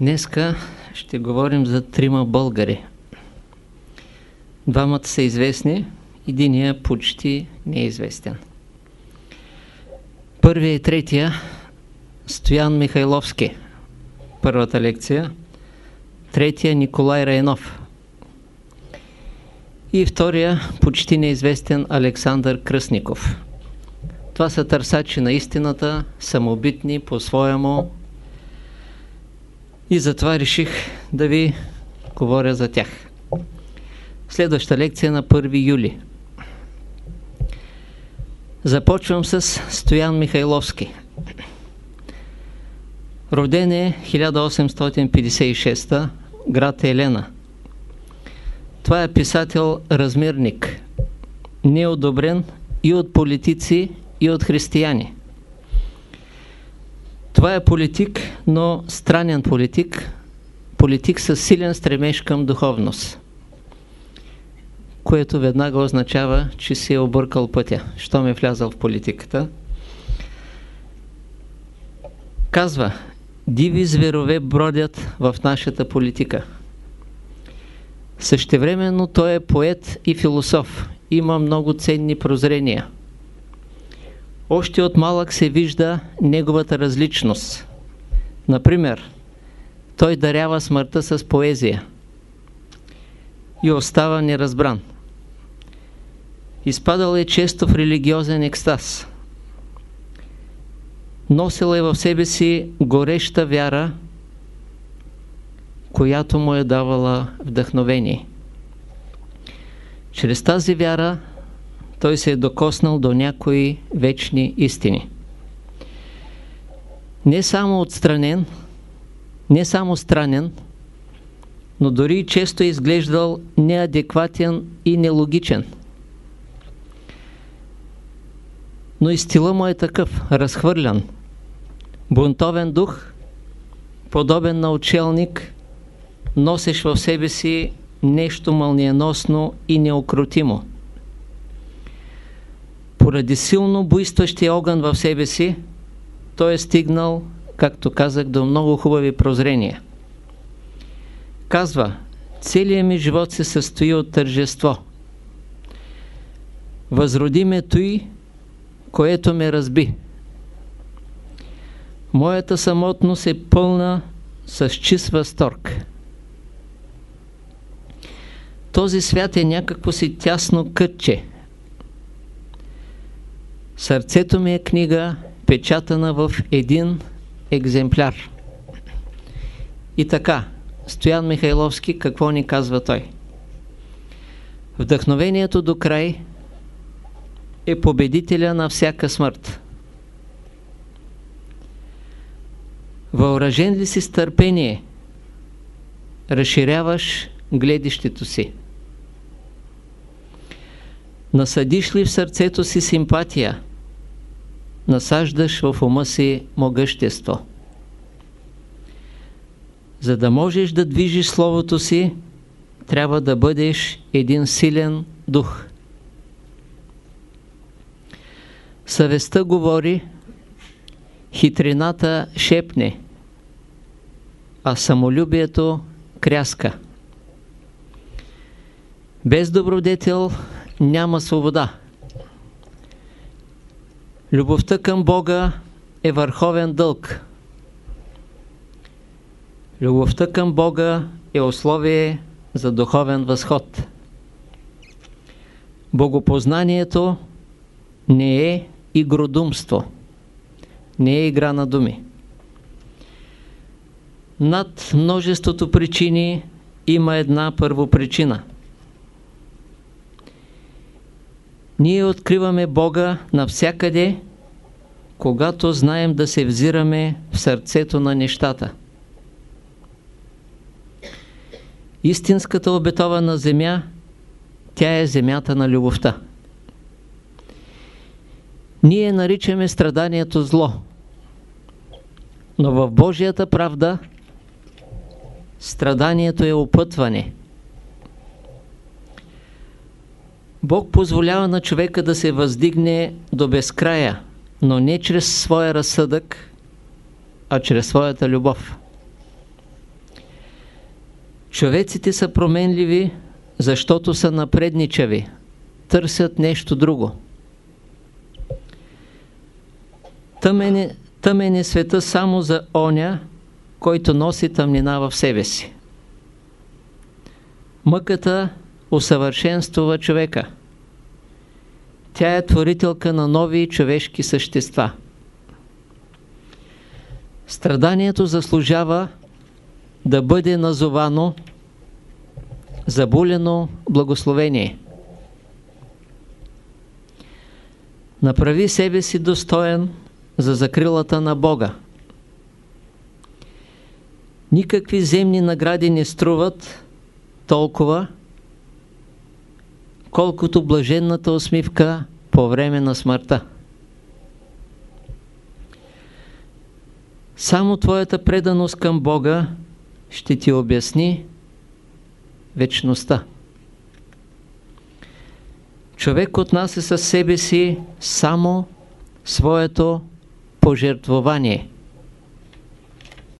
Днеска ще говорим за трима българи. Двамата са известни, единия почти неизвестен. Първия и третия Стоян Михайловски, първата лекция. Третия Николай Райнов. И втория почти неизвестен Александър Кръсников. Това са търсачи на истината, самобитни по-своему, и затова реших да ви говоря за тях. Следваща лекция на 1 юли. Започвам с Стоян Михайловски. Роден е 1856 град Елена. Това е писател-размерник, неодобрен и от политици, и от християни. Това е политик, но странен политик, политик с силен стремеж към духовност, което веднага означава, че си е объркал пътя, що ме влязал в политиката. Казва, диви зверове бродят в нашата политика. Същевременно той е поет и философ, има много ценни прозрения – още от малък се вижда неговата различност. Например, той дарява смъртта с поезия и остава неразбран. Изпадал е често в религиозен екстаз. Носил е в себе си гореща вяра, която му е давала вдъхновение. Чрез тази вяра той се е докоснал до някои вечни истини. Не само отстранен, не само странен, но дори често е изглеждал неадекватен и нелогичен. Но и стила му е такъв, разхвърлян. Бунтовен дух, подобен на учелник, носеш в себе си нещо мълниеносно и неукротимо поради силно буйстващия огън в себе си, той е стигнал, както казах, до много хубави прозрения. Казва, целият ми живот се състои от тържество. Възроди ме той, което ме разби. Моята самотност е пълна с чист възторг. Този свят е някакво си тясно кътче – Сърцето ми е книга, печатана в един екземпляр. И така, Стоян Михайловски, какво ни казва той? Вдъхновението до край е победителя на всяка смърт. Въоръжен ли си с търпение, разширяваш гледището си. Насъдиш ли в сърцето си симпатия, насаждаш в ума си могъщество. За да можеш да движиш Словото си, трябва да бъдеш един силен дух. Съвестта говори, хитрината шепне, а самолюбието кряска. Без добродетел няма свобода. Любовта към Бога е върховен дълг. Любовта към Бога е условие за духовен възход. Богопознанието не е игродумство, не е игра на думи. Над множеството причини има една първопричина – Ние откриваме Бога навсякъде, когато знаем да се взираме в сърцето на нещата. Истинската обетована земя, тя е земята на любовта. Ние наричаме страданието зло, но в Божията правда страданието е опътване – Бог позволява на човека да се въздигне до безкрая, но не чрез своя разсъдък, а чрез своята любов. Човеците са променливи, защото са напредничави, търсят нещо друго. Тъмен е, тъмен е света само за оня, който носи тъмнина в себе си. Мъката усъвършенствува човека. Тя е творителка на нови човешки същества. Страданието заслужава да бъде назовано забулено благословение. Направи себе си достоен за закрилата на Бога. Никакви земни награди не струват толкова, колкото блаженната усмивка по време на смъртта. Само твоята преданост към Бога ще ти обясни вечността. Човек отнася със себе си само своето пожертвование –